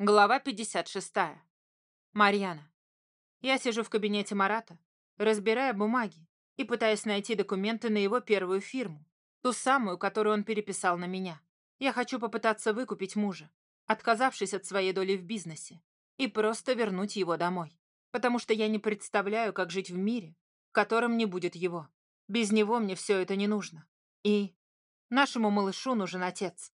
Глава 56. Марьяна. Я сижу в кабинете Марата, разбирая бумаги и пытаясь найти документы на его первую фирму, ту самую, которую он переписал на меня. Я хочу попытаться выкупить мужа, отказавшись от своей доли в бизнесе, и просто вернуть его домой, потому что я не представляю, как жить в мире, в котором не будет его. Без него мне все это не нужно. И нашему малышу нужен отец.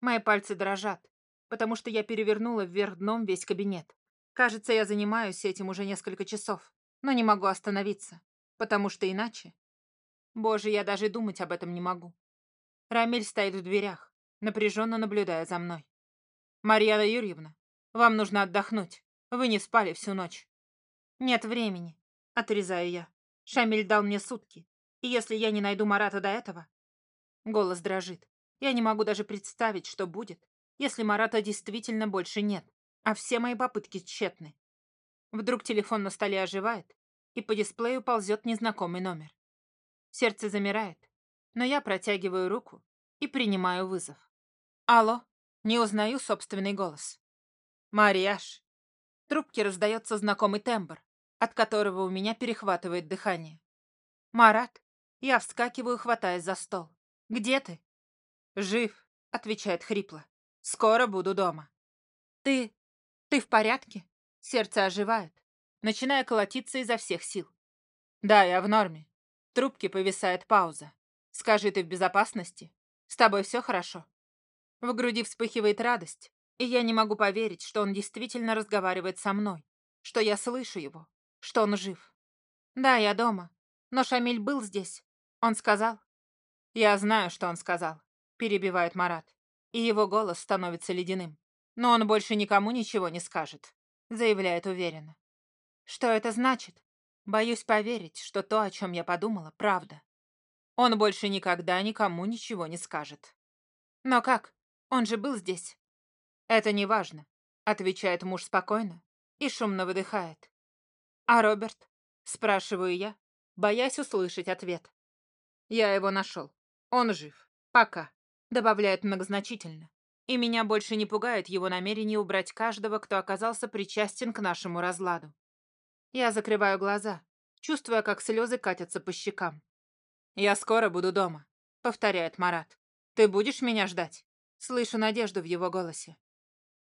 Мои пальцы дрожат, потому что я перевернула вверх дном весь кабинет. Кажется, я занимаюсь этим уже несколько часов, но не могу остановиться, потому что иначе... Боже, я даже думать об этом не могу. Рамиль стоит в дверях, напряженно наблюдая за мной. «Марьяна Юрьевна, вам нужно отдохнуть. Вы не спали всю ночь». «Нет времени», — отрезаю я. Шамиль дал мне сутки, и если я не найду Марата до этого... Голос дрожит. Я не могу даже представить, что будет, если Марата действительно больше нет, а все мои попытки тщетны. Вдруг телефон на столе оживает, и по дисплею ползет незнакомый номер. Сердце замирает, но я протягиваю руку и принимаю вызов. Алло, не узнаю собственный голос. Марияш. В трубке раздается знакомый тембр, от которого у меня перехватывает дыхание. Марат. Я вскакиваю, хватаясь за стол. Где ты? Жив, отвечает хрипло. Скоро буду дома. Ты... ты в порядке? Сердце оживает, начиная колотиться изо всех сил. Да, я в норме. В трубке повисает пауза. Скажи, ты в безопасности? С тобой все хорошо? В груди вспыхивает радость, и я не могу поверить, что он действительно разговаривает со мной, что я слышу его, что он жив. Да, я дома, но Шамиль был здесь. Он сказал. Я знаю, что он сказал, перебивает Марат и его голос становится ледяным. «Но он больше никому ничего не скажет», — заявляет уверенно. «Что это значит? Боюсь поверить, что то, о чем я подумала, правда. Он больше никогда никому ничего не скажет». «Но как? Он же был здесь». «Это не важно», — отвечает муж спокойно и шумно выдыхает. «А Роберт?» — спрашиваю я, боясь услышать ответ. «Я его нашел. Он жив. Пока» добавляет многозначительно. И меня больше не пугает его намерение убрать каждого, кто оказался причастен к нашему разладу. Я закрываю глаза, чувствуя, как слезы катятся по щекам. «Я скоро буду дома», — повторяет Марат. «Ты будешь меня ждать?» Слышу надежду в его голосе.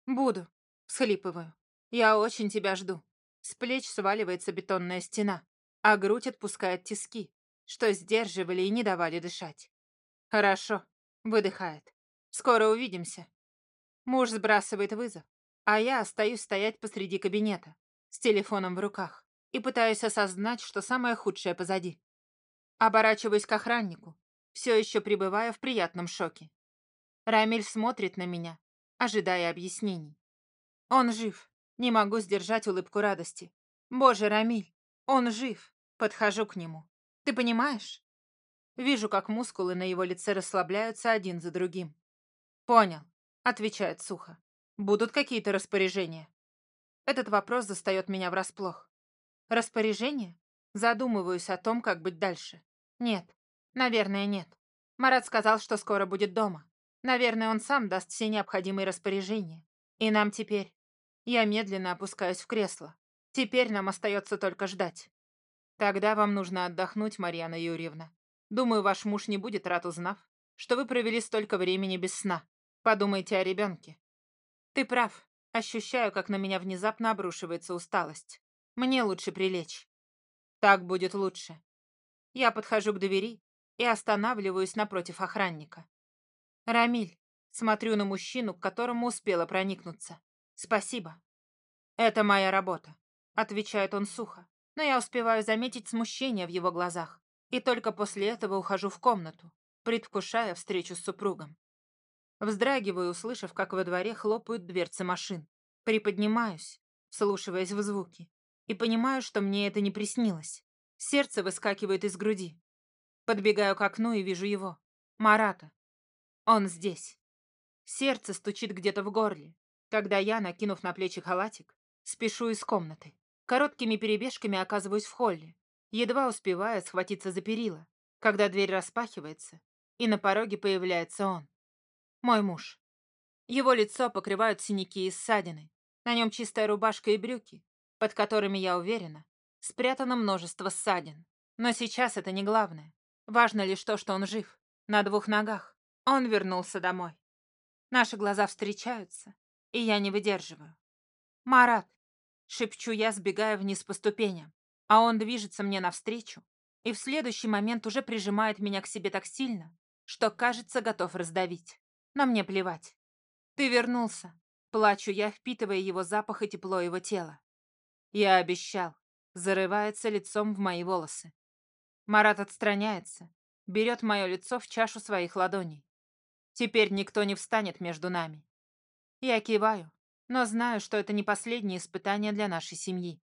«Буду», — схлипываю. «Я очень тебя жду». С плеч сваливается бетонная стена, а грудь отпускает тиски, что сдерживали и не давали дышать. «Хорошо», Выдыхает. Скоро увидимся. Муж сбрасывает вызов, а я остаюсь стоять посреди кабинета с телефоном в руках и пытаюсь осознать, что самое худшее позади. Оборачиваюсь к охраннику, все еще пребывая в приятном шоке. Рамиль смотрит на меня, ожидая объяснений. Он жив. Не могу сдержать улыбку радости. Боже, Рамиль, он жив. Подхожу к нему. Ты понимаешь? Вижу, как мускулы на его лице расслабляются один за другим. «Понял», — отвечает сухо. «Будут какие-то распоряжения?» Этот вопрос застает меня врасплох. «Распоряжения?» Задумываюсь о том, как быть дальше. Нет, наверное, нет. Марат сказал, что скоро будет дома. Наверное, он сам даст все необходимые распоряжения. И нам теперь... Я медленно опускаюсь в кресло. Теперь нам остается только ждать. Тогда вам нужно отдохнуть, Марьяна Юрьевна. Думаю, ваш муж не будет рад, узнав, что вы провели столько времени без сна. Подумайте о ребенке. Ты прав. Ощущаю, как на меня внезапно обрушивается усталость. Мне лучше прилечь. Так будет лучше. Я подхожу к двери и останавливаюсь напротив охранника. Рамиль, смотрю на мужчину, к которому успела проникнуться. Спасибо. Это моя работа, отвечает он сухо, но я успеваю заметить смущение в его глазах и только после этого ухожу в комнату, предвкушая встречу с супругом. Вздрагиваю, услышав, как во дворе хлопают дверцы машин. Приподнимаюсь, вслушиваясь в звуки, и понимаю, что мне это не приснилось. Сердце выскакивает из груди. Подбегаю к окну и вижу его. Марата. Он здесь. Сердце стучит где-то в горле, когда я, накинув на плечи халатик, спешу из комнаты. Короткими перебежками оказываюсь в холле, едва успевая схватиться за перила, когда дверь распахивается, и на пороге появляется он. Мой муж. Его лицо покрывают синяки и ссадины. На нем чистая рубашка и брюки, под которыми, я уверена, спрятано множество ссадин. Но сейчас это не главное. Важно лишь то, что он жив, на двух ногах. Он вернулся домой. Наши глаза встречаются, и я не выдерживаю. «Марат!» — шепчу я, сбегая вниз по ступеням, а он движется мне навстречу и в следующий момент уже прижимает меня к себе так сильно, что, кажется, готов раздавить. Но мне плевать. «Ты вернулся!» — плачу я, впитывая его запах и тепло его тела. Я обещал. Зарывается лицом в мои волосы. Марат отстраняется, берет мое лицо в чашу своих ладоней. Теперь никто не встанет между нами. Я киваю, но знаю, что это не последнее испытание для нашей семьи.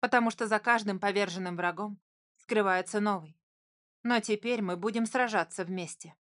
Потому что за каждым поверженным врагом скрывается новый. Но теперь мы будем сражаться вместе.